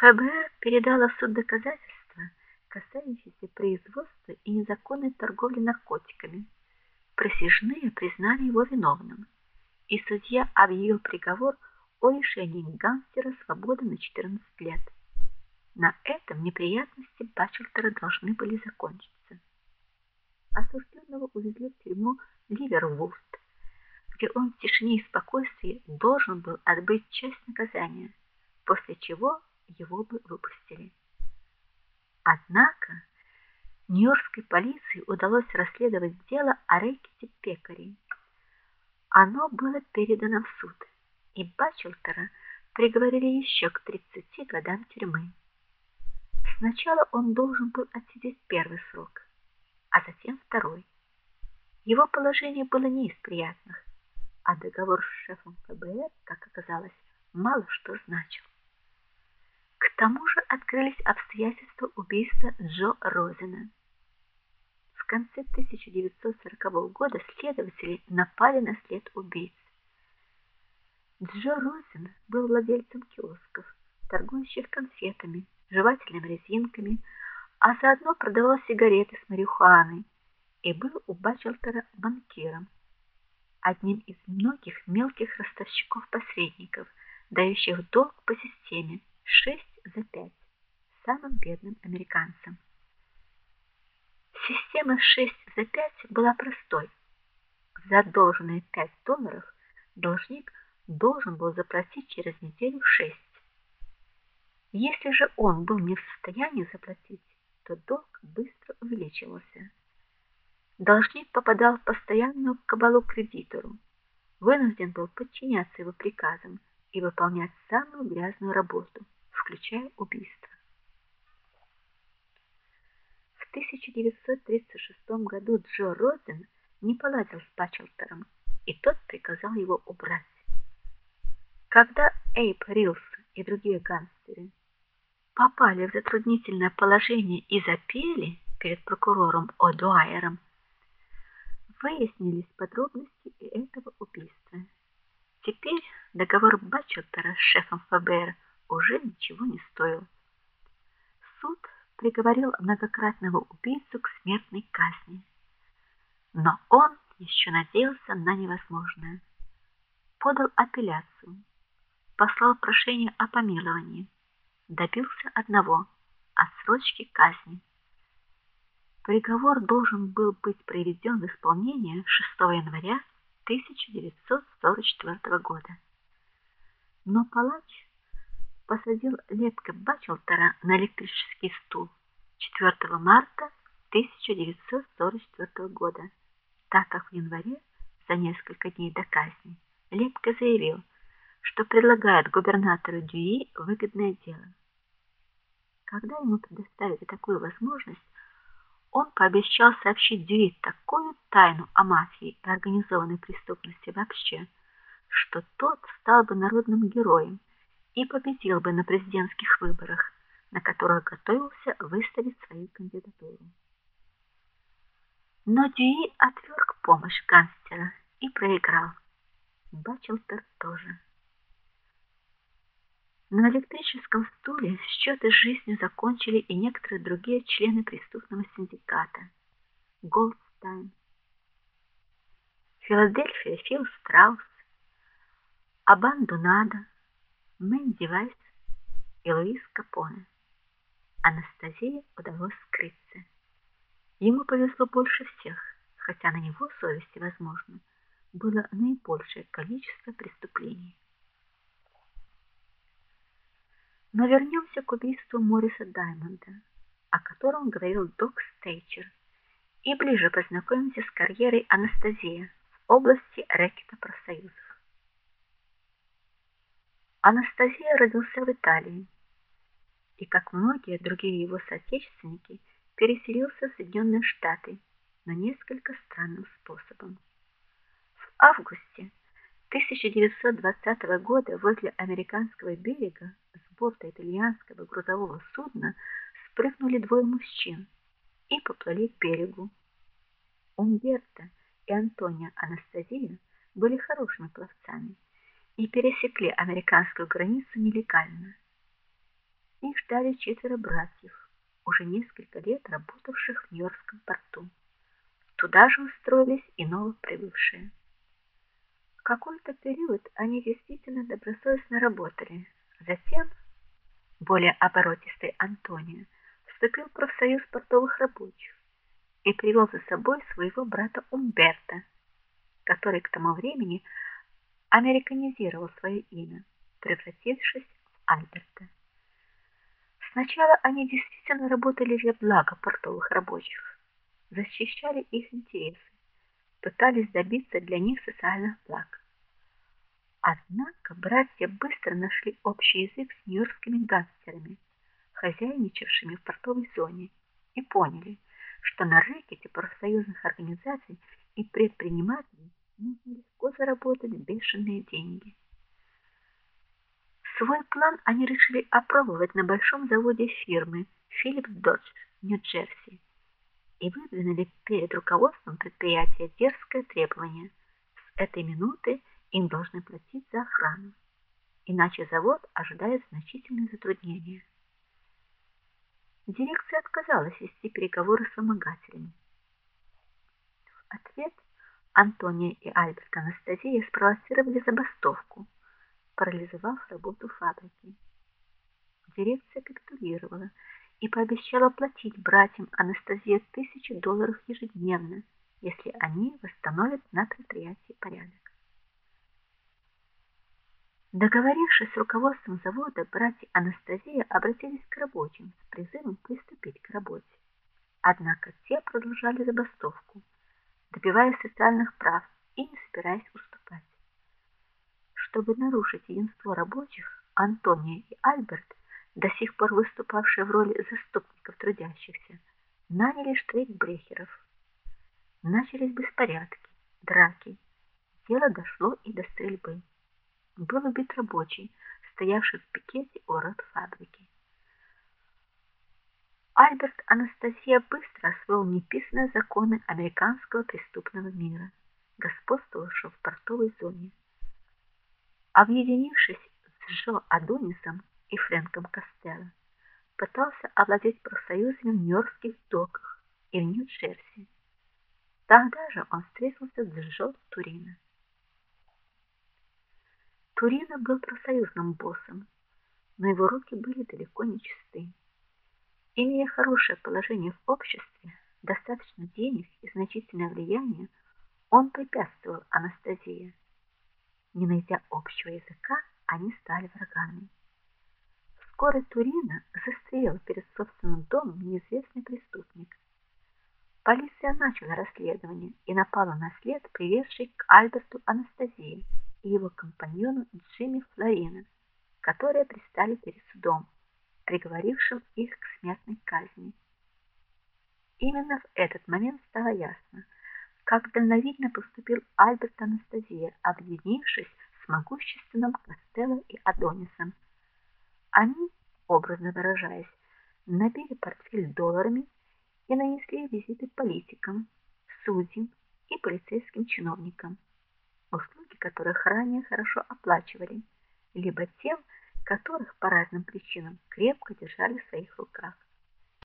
ФБР передало в суд доказательства, касающиеся производства и незаконной торговли наркотиками. Присяжные признали его виновным, и судья объявил приговор о лишении гангстера свободы на 14 лет. На этом неприятности Бачелтера должны были закончиться. Осужденного увезли в тюрьму Ливервуст, где он в тишине и спокойствии должен был отбыть часть наказания, после чего его бы выпустили. Однако Нью-Йоркской полиции удалось расследовать дело о рэкете Пекари. Оно было передано в суд, и Бачелтера приговорили еще к 30 годам тюрьмы. Сначала он должен был отсидеть первый срок, а затем второй. Его положение было не из приятных, а договор с шефом ФБР, как оказалось, мало что значил. Тому же открылись обстоятельства убийства Джо Розена. В конце 1940 года следователи напали на след убийц. Джо Розен был владельцем киосков, торгующих конфетами, жевательными резинками, а заодно продавал сигареты с марихуаной и был у Бачелтера банкиром, одним из многих мелких ростовщиков-посредников, дающих долг по системе 6 за 5 самым бедным американцам. Система 6 за 5 была простой. За должные 5 долларов должник должен был заплатить через неделю 6. Если же он был не в состоянии заплатить, то долг быстро увеличивался. Должник попадал в постоянную кабалу кредитору, вынужден был подчиняться его приказам и выполнять самую грязную работу, включая убийство. В 1936 году Джо Розен не поладил с Бачелтером, и тот приказал его убрать. Когда Эйп Рилс и другие гангстеры попали в затруднительное положение и запели перед прокурором О'Дуайером, выяснились подробности этого убийства. Теперь договор Бачелтера с шефом ФБР уже ничего не стоил. Суд приговорил многократного убийцу к смертной казни. Но он еще надеялся на невозможное. Подал апелляцию, послал прошение о помиловании добился одного отсрочки казни. Приговор должен был быть приведен в исполнение 6 января 1944 года. Но палач посадил Лепка Бачелтера на электрический стул 4 марта 1944 года, так как в январе, за несколько дней до казни, Лепка заявил, что предлагает губернатору Дюи выгодное дело. Когда ему предоставили такую возможность, он пообещал сообщить Дюи такую тайну о мафии и организованной преступности вообще, что тот стал бы народным героем и победил бы на президентских выборах, на которых готовился выставить свою кандидатуру. Но Дюи отверг помощь гангстера и проиграл. Бачелтер тоже. На электрическом стуле счеты с жизнью закончили и некоторые другие члены преступного синдиката. Голдстайн, Филадельфия Фил Страус, Абандандо, Мэнди Вайс и Луис Капоне. Анастасии удалось скрыться. Ему повезло больше всех, хотя на него совести, возможно, было наибольшее количество преступлений. Но вернемся к убийству Мориса Даймонда, о котором говорил Док Стейчер, и ближе познакомимся с карьерой Анастасии в области рэкета профсоюзов. Анастасия родился в Италии и, как многие другие его соотечественники, переселился в Соединенные Штаты, но несколько странным способом. В августе 1920 года возле американского берега борта итальянского грузового судна спрыгнули двое мужчин и поплыли к берегу. Умберто и Антонио Анастасия были хорошими пловцами и пересекли американскую границу нелегально. Их ждали четверо братьев, уже несколько лет работавших в Нью-Йоркском порту. Туда же устроились и новоприбывшие. В какой-то период они действительно добросовестно работали. Затем более оборотистый Антонио вступил в профсоюз портовых рабочих и привел за собой своего брата Умберто, который к тому времени американизировал свое имя, превратившись в Альберта. Сначала они действительно работали для блага портовых рабочих, защищали их интересы, пытались добиться для них социальных благ. Однако братья быстро нашли общий язык с нью-йоркскими гангстерами, хозяйничавшими в портовой зоне, и поняли, что на рэкете профсоюзных организаций и предпринимателей можно легко заработать бешеные деньги. Свой план они решили опробовать на большом заводе фирмы Philips Dodge, Нью-Джерси, и выдвинули перед руководством предприятия дерзкое требование: с этой минуты им должны платить за охрану, иначе завод ожидает значительные затруднения. Дирекция отказалась вести переговоры с вымогателями. В ответ Антония и Альберт Анастасия спровоцировали забастовку, парализовав работу фабрики. Дирекция капитулировала и пообещала платить братьям Анастасии тысячу долларов ежедневно, если они восстановят на предприятии порядок. Договорившись с руководством завода, братья Анастасия обратились к рабочим с призывом приступить к работе. Однако те продолжали забастовку, добиваясь социальных прав и не собираясь уступать. Чтобы нарушить единство рабочих, Антония и Альберт, до сих пор выступавшие в роли заступников трудящихся, наняли штрейкбрехеров. Начались беспорядки, драки. Дело дошло и до стрельбы был убит рабочий, стоявший в пикете у ворот фабрики. Альберт Анастасия быстро освоил неписанные законы американского преступного мира, господствовавшего в портовой зоне. Объединившись с Джо Адонисом и Фрэнком Костелло, пытался овладеть профсоюзами в Нью-Йоркских доках и в Нью-Джерси. Тогда же он встретился с Джо Турино. Турина был профсоюзным боссом, но его руки были далеко не чисты. Имея хорошее положение в обществе, достаточно денег и значительное влияние, он препятствовал Анастасии. Не найдя общего языка, они стали врагами. Вскоре Турина застрелил перед собственным домом неизвестный преступник. Полиция начала расследование и напала на след, приведший к Альберту Анастасии и его компаньону Джимми Флорина, которые предстали перед судом, приговорившим их к смертной казни. Именно в этот момент стало ясно, как дальновидно поступил Альберт Анастасия, объединившись с могущественным Костелло и Адонисом. Они, образно выражаясь, набили портфель долларами и нанесли визиты политикам, судьям и полицейским чиновникам услуги которых ранее хорошо оплачивали, либо тем, которых по разным причинам крепко держали в своих руках.